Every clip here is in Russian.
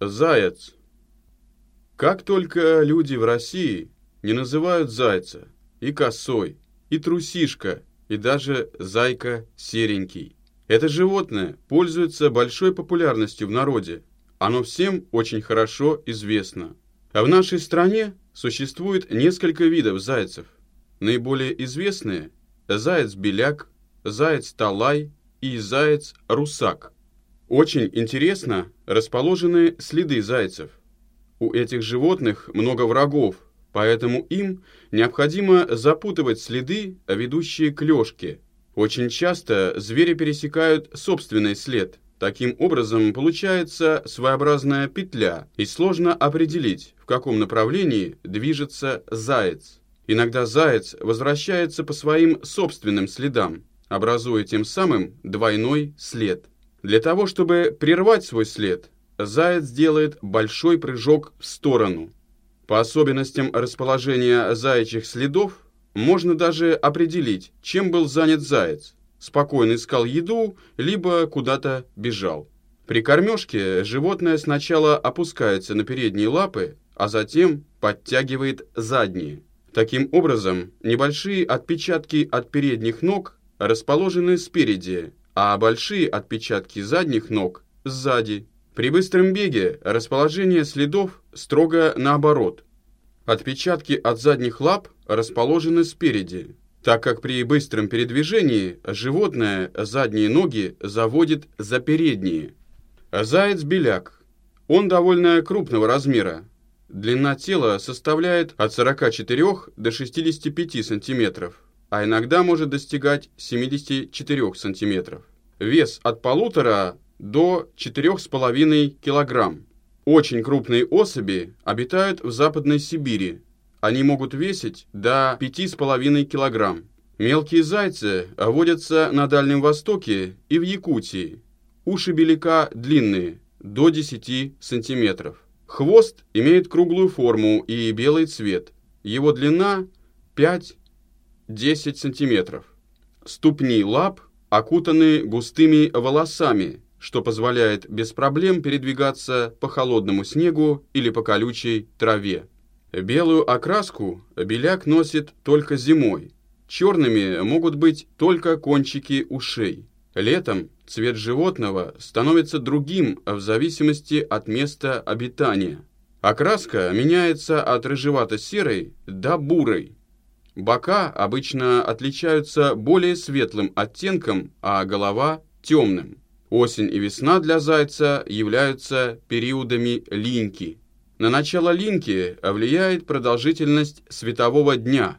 Заяц. Как только люди в России не называют зайца и косой, и трусишка, и даже зайка серенький. Это животное пользуется большой популярностью в народе. Оно всем очень хорошо известно. А в нашей стране существует несколько видов зайцев. Наиболее известные – заяц-беляк, заяц-талай и заяц-русак. Очень интересно расположены следы зайцев. У этих животных много врагов, поэтому им необходимо запутывать следы, ведущие к лёжке. Очень часто звери пересекают собственный след. Таким образом, получается своеобразная петля, и сложно определить, в каком направлении движется заяц. Иногда заяц возвращается по своим собственным следам, образуя тем самым двойной след. Для того, чтобы прервать свой след, заяц делает большой прыжок в сторону. По особенностям расположения заячьих следов можно даже определить, чем был занят заяц. Спокойно искал еду, либо куда-то бежал. При кормежке животное сначала опускается на передние лапы, а затем подтягивает задние. Таким образом, небольшие отпечатки от передних ног расположены спереди, а большие отпечатки задних ног – сзади. При быстром беге расположение следов строго наоборот. Отпечатки от задних лап расположены спереди, так как при быстром передвижении животное задние ноги заводит за передние. Заяц-беляк. Он довольно крупного размера. Длина тела составляет от 44 до 65 сантиметров а иногда может достигать 74 см. Вес от полутора до 4,5 кг. Очень крупные особи обитают в Западной Сибири. Они могут весить до 5,5 кг. Мелкие зайцы водятся на Дальнем Востоке и в Якутии. Уши беляка длинные, до 10 см. Хвост имеет круглую форму и белый цвет. Его длина 5 10 сантиметров. Ступни лап окутаны густыми волосами, что позволяет без проблем передвигаться по холодному снегу или по колючей траве. Белую окраску беляк носит только зимой. Черными могут быть только кончики ушей. Летом цвет животного становится другим в зависимости от места обитания. Окраска меняется от рыжевато-серой до бурой, Бока обычно отличаются более светлым оттенком, а голова – темным. Осень и весна для зайца являются периодами линьки. На начало линьки влияет продолжительность светового дня.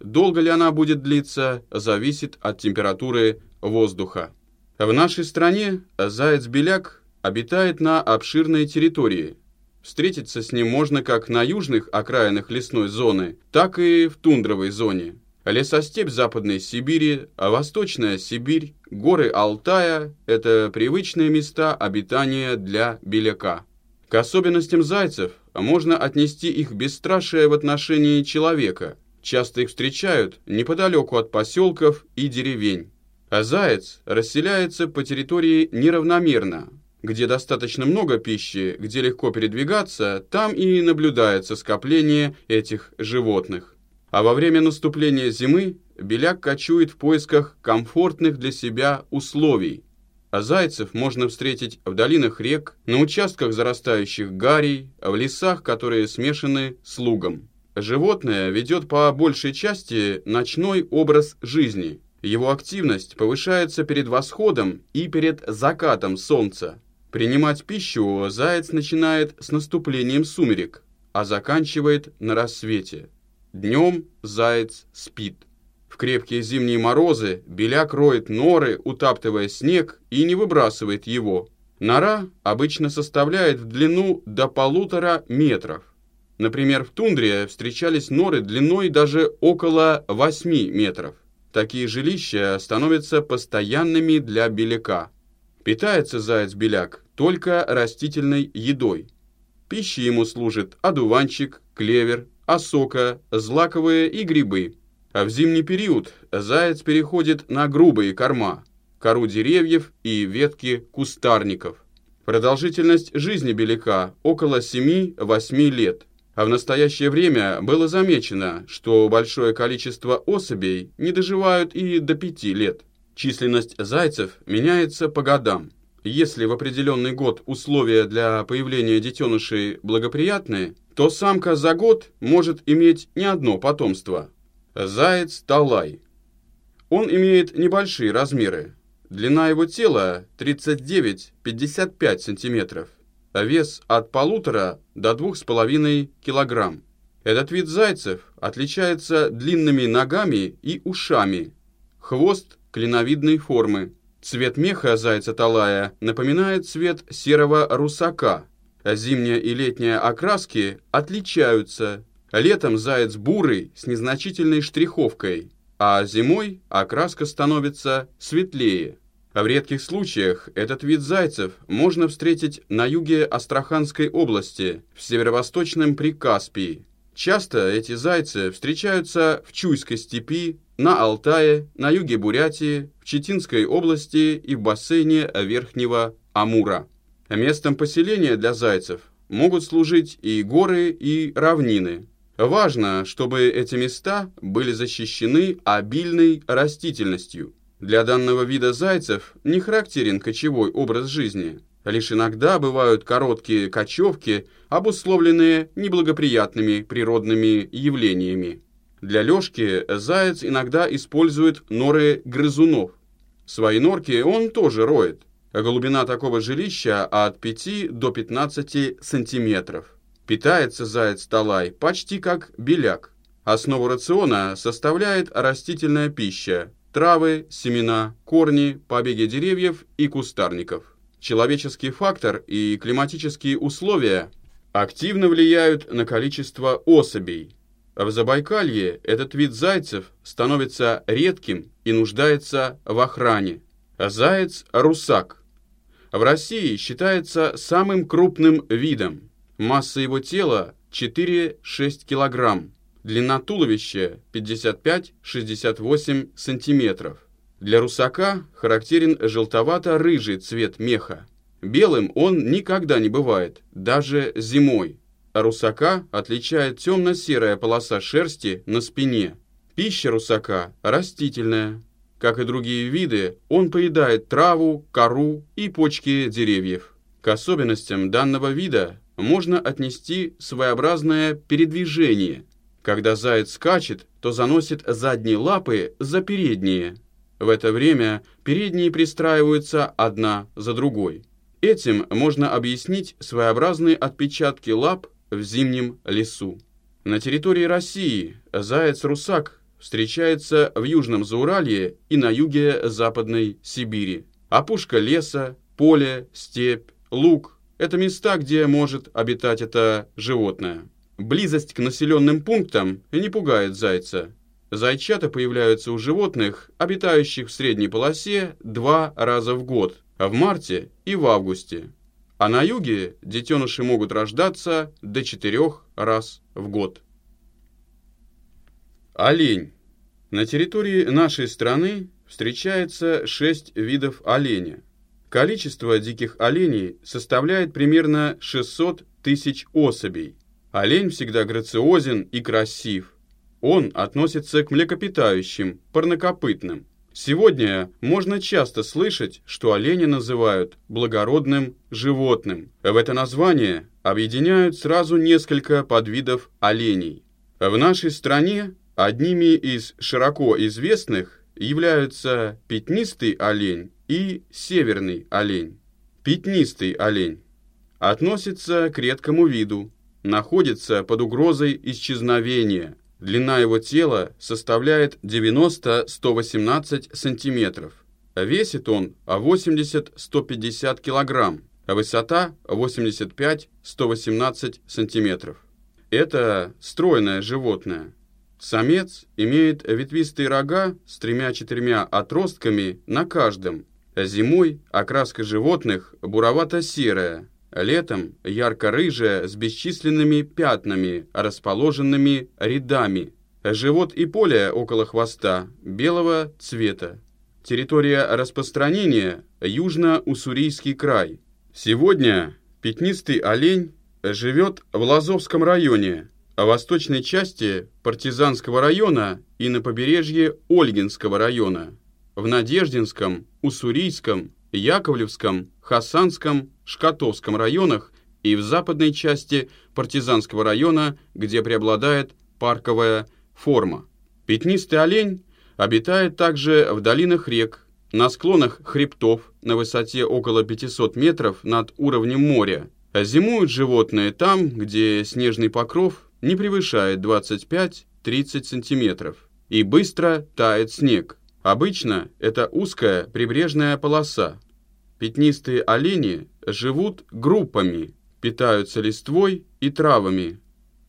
Долго ли она будет длиться, зависит от температуры воздуха. В нашей стране заяц-беляк обитает на обширной территории – Встретиться с ним можно как на южных окраинах лесной зоны, так и в тундровой зоне. Лесостепь Западной Сибири, а Восточная Сибирь, горы Алтая – это привычные места обитания для беляка. К особенностям зайцев можно отнести их бесстрашие в отношении человека. Часто их встречают неподалеку от поселков и деревень. А заяц расселяется по территории неравномерно, где достаточно много пищи, где легко передвигаться, там и наблюдается скопление этих животных. А во время наступления зимы беляк кочует в поисках комфортных для себя условий. А зайцев можно встретить в долинах рек, на участках зарастающих гарей, в лесах, которые смешаны с лугом. Животное ведет по большей части ночной образ жизни. Его активность повышается перед восходом и перед закатом солнца. Принимать пищу заяц начинает с наступлением сумерек, а заканчивает на рассвете. Днем заяц спит. В крепкие зимние морозы беляк роет норы, утаптывая снег, и не выбрасывает его. Нора обычно составляет в длину до полутора метров. Например, в тундре встречались норы длиной даже около 8 метров. Такие жилища становятся постоянными для беляка. Питается заяц-беляк только растительной едой. Пищей ему служит одуванчик, клевер, осока, злаковые и грибы. А в зимний период заяц переходит на грубые корма, кору деревьев и ветки кустарников. Продолжительность жизни беляка около 7-8 лет. А в настоящее время было замечено, что большое количество особей не доживают и до 5 лет. Численность зайцев меняется по годам. Если в определенный год условия для появления детенышей благоприятные, то самка за год может иметь не одно потомство. Заяц Талай. Он имеет небольшие размеры. Длина его тела 39-55 см, вес от полутора до двух с половиной килограмм. Этот вид зайцев отличается длинными ногами и ушами. Хвост клиновидной формы. Цвет меха зайца талая напоминает цвет серого русака. Зимняя и летняя окраски отличаются. Летом заяц бурый с незначительной штриховкой, а зимой окраска становится светлее. В редких случаях этот вид зайцев можно встретить на юге Астраханской области, в северо-восточном Прикаспии. Часто эти зайцы встречаются в Чуйской степи, на Алтае, на юге Бурятии, в Читинской области и в бассейне Верхнего Амура. Местом поселения для зайцев могут служить и горы, и равнины. Важно, чтобы эти места были защищены обильной растительностью. Для данного вида зайцев не характерен кочевой образ жизни. Лишь иногда бывают короткие кочевки, обусловленные неблагоприятными природными явлениями. Для лёжки заяц иногда использует норы грызунов. Свои норки он тоже роет. Глубина такого жилища от 5 до 15 сантиметров. Питается заяц-талай почти как беляк. Основу рациона составляет растительная пища, травы, семена, корни, побеги деревьев и кустарников. Человеческий фактор и климатические условия активно влияют на количество особей, в Забайкалье этот вид зайцев становится редким и нуждается в охране. Заяц-русак. В России считается самым крупным видом. Масса его тела 4-6 килограмм. Длина туловища 55-68 сантиметров. Для русака характерен желтовато-рыжий цвет меха. Белым он никогда не бывает, даже зимой русака отличает темно-серая полоса шерсти на спине. Пища русака растительная. Как и другие виды, он поедает траву, кору и почки деревьев. К особенностям данного вида можно отнести своеобразное передвижение. Когда заяц скачет, то заносит задние лапы за передние. В это время передние пристраиваются одна за другой. Этим можно объяснить своеобразные отпечатки лап в зимнем лесу. На территории России заяц-русак встречается в Южном Зауралье и на юге Западной Сибири. Опушка леса, поле, степь, луг – это места, где может обитать это животное. Близость к населенным пунктам не пугает зайца. Зайчата появляются у животных, обитающих в средней полосе, два раза в год – в марте и в августе а на юге детеныши могут рождаться до четырех раз в год. Олень. На территории нашей страны встречается шесть видов оленя. Количество диких оленей составляет примерно 600 тысяч особей. Олень всегда грациозен и красив. Он относится к млекопитающим, парнокопытным. Сегодня можно часто слышать, что оленя называют благородным животным. В это название объединяют сразу несколько подвидов оленей. В нашей стране одними из широко известных являются пятнистый олень и северный олень. Пятнистый олень относится к редкому виду, находится под угрозой исчезновения – Длина его тела составляет 90-118 сантиметров. Весит он 80-150 килограмм, а высота 85-118 сантиметров. Это стройное животное. Самец имеет ветвистые рога с тремя-четырьмя отростками на каждом. Зимой окраска животных буровато-серая, Летом ярко-рыжая с бесчисленными пятнами, расположенными рядами. Живот и поле около хвоста белого цвета. Территория распространения – Южно-Уссурийский край. Сегодня пятнистый олень живет в Лазовском районе, о восточной части Партизанского района и на побережье Ольгинского района, в Надеждинском, Уссурийском, Яковлевском, Хасанском, Шкатовском районах и в западной части Партизанского района, где преобладает парковая форма. Пятнистый олень обитает также в долинах рек, на склонах хребтов на высоте около 500 метров над уровнем моря. Зимуют животные там, где снежный покров не превышает 25-30 сантиметров, и быстро тает снег. Обычно это узкая прибрежная полоса. Пятнистые олени живут группами, питаются листвой и травами.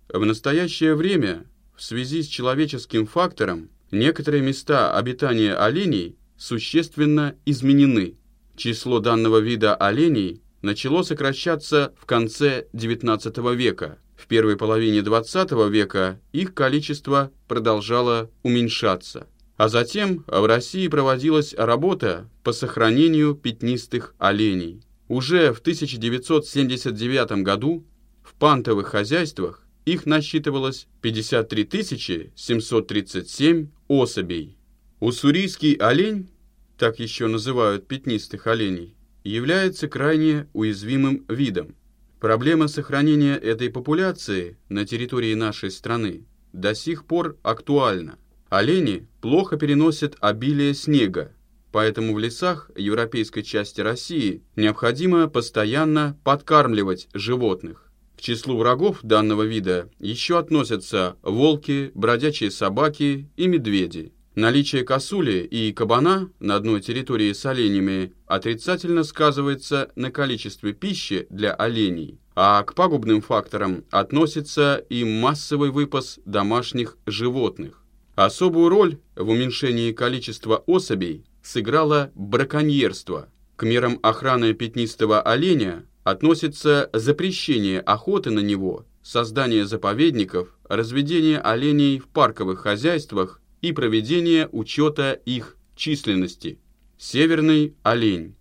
В настоящее время, в связи с человеческим фактором, некоторые места обитания оленей существенно изменены. Число данного вида оленей начало сокращаться в конце XIX века. В первой половине XX века их количество продолжало уменьшаться. А затем в России проводилась работа по сохранению пятнистых оленей. Уже в 1979 году в пантовых хозяйствах их насчитывалось 53 737 особей. Уссурийский олень, так еще называют пятнистых оленей, является крайне уязвимым видом. Проблема сохранения этой популяции на территории нашей страны до сих пор актуальна. Олени плохо переносят обилие снега, поэтому в лесах европейской части России необходимо постоянно подкармливать животных. К числу врагов данного вида еще относятся волки, бродячие собаки и медведи. Наличие косули и кабана на одной территории с оленями отрицательно сказывается на количестве пищи для оленей, а к пагубным факторам относится и массовый выпас домашних животных. Особую роль в уменьшении количества особей сыграло браконьерство. К мерам охраны пятнистого оленя относится запрещение охоты на него, создание заповедников, разведение оленей в парковых хозяйствах и проведение учета их численности. Северный олень.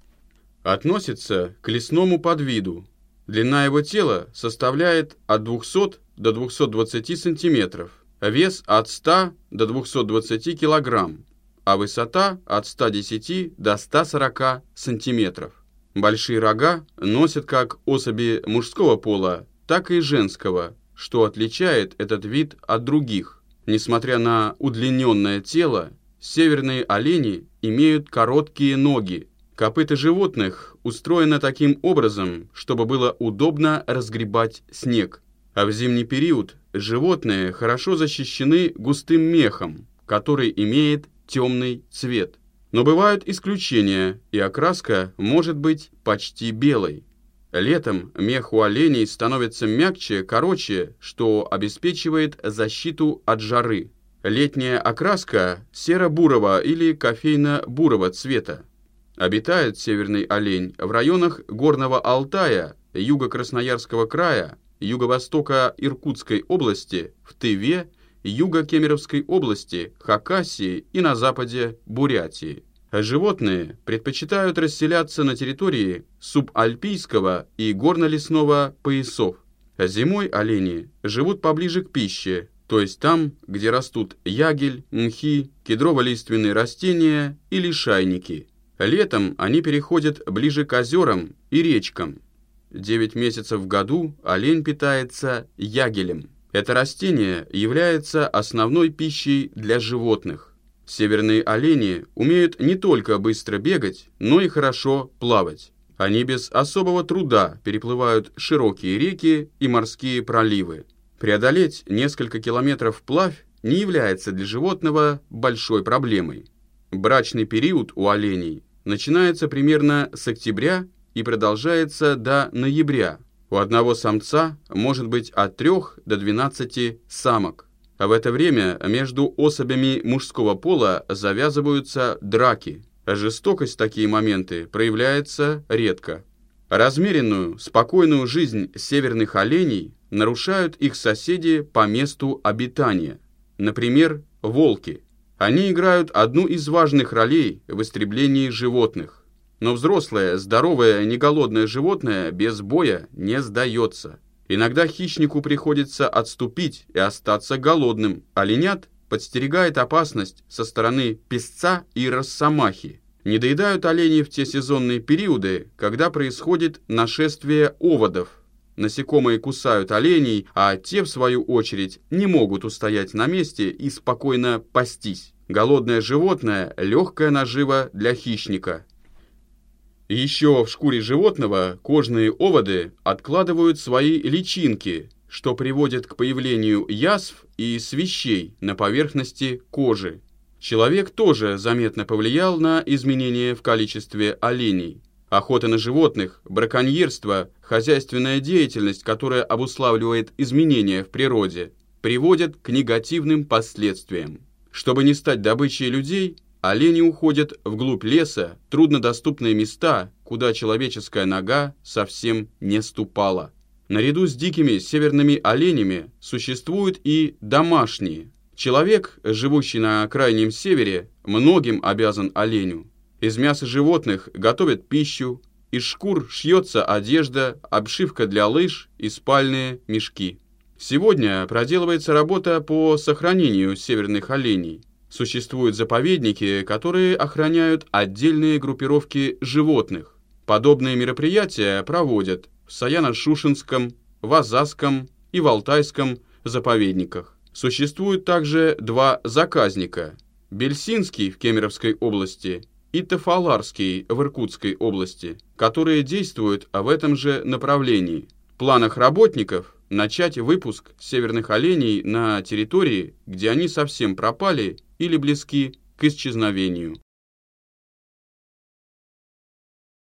Относится к лесному подвиду. Длина его тела составляет от 200 до 220 сантиметров, вес от 100 до 220 килограмм, а высота от 110 до 140 сантиметров. Большие рога носят как особи мужского пола, так и женского, что отличает этот вид от других. Несмотря на удлиненное тело, северные олени имеют короткие ноги. Копыта животных устроены таким образом, чтобы было удобно разгребать снег. А в зимний период животные хорошо защищены густым мехом, который имеет темный цвет. Но бывают исключения, и окраска может быть почти белой. Летом мех у оленей становится мягче, короче, что обеспечивает защиту от жары. Летняя окраска серо-бурого или кофейно-бурого цвета. Обитает северный олень в районах Горного Алтая, Юго-Красноярского края, юго-востока Иркутской области, в Тыве, Юго-Кемеровской области, Хакасии и на западе Бурятии. Животные предпочитают расселяться на территории субальпийского и горно-лесного поясов. Зимой олени живут поближе к пище, то есть там, где растут ягель, мхи, кедрово-лиственные растения или шайники. Летом они переходят ближе к озерам и речкам. Девять месяцев в году олень питается ягелем. Это растение является основной пищей для животных. Северные олени умеют не только быстро бегать, но и хорошо плавать. Они без особого труда переплывают широкие реки и морские проливы. Преодолеть несколько километров вплавь не является для животного большой проблемой. Брачный период у оленей начинается примерно с октября и продолжается до ноября. У одного самца может быть от 3 до 12 самок. А в это время между особями мужского пола завязываются драки. Жестокость в такие моменты проявляется редко. Размеренную, спокойную жизнь северных оленей нарушают их соседи по месту обитания. Например, волки. Они играют одну из важных ролей в истреблении животных. Но взрослое, здоровое, неголодное животное без боя не сдается. Иногда хищнику приходится отступить и остаться голодным. Оленят подстерегает опасность со стороны песца и росомахи. Не доедают олени в те сезонные периоды, когда происходит нашествие оводов. Насекомые кусают оленей, а те, в свою очередь, не могут устоять на месте и спокойно пастись. Голодное животное – легкая нажива для хищника. Еще в шкуре животного кожные оводы откладывают свои личинки, что приводит к появлению язв и свещей на поверхности кожи. Человек тоже заметно повлиял на изменения в количестве оленей. Охота на животных, браконьерство, хозяйственная деятельность, которая обуславливает изменения в природе, приводят к негативным последствиям. Чтобы не стать добычей людей, олени уходят вглубь леса, труднодоступные места, куда человеческая нога совсем не ступала. Наряду с дикими северными оленями существуют и домашние. Человек, живущий на крайнем севере, многим обязан оленю. Из мяса животных готовят пищу, из шкур шьется одежда, обшивка для лыж и спальные мешки. Сегодня проделывается работа по сохранению северных оленей. Существуют заповедники, которые охраняют отдельные группировки животных. Подобные мероприятия проводят в Саяно-Шушенском, Вазаском и Валтайском заповедниках. Существует также два заказника – Бельсинский в Кемеровской области и Тафаларский в Иркутской области, которые действуют в этом же направлении. В планах работников начать выпуск северных оленей на территории, где они совсем пропали или близки к исчезновению.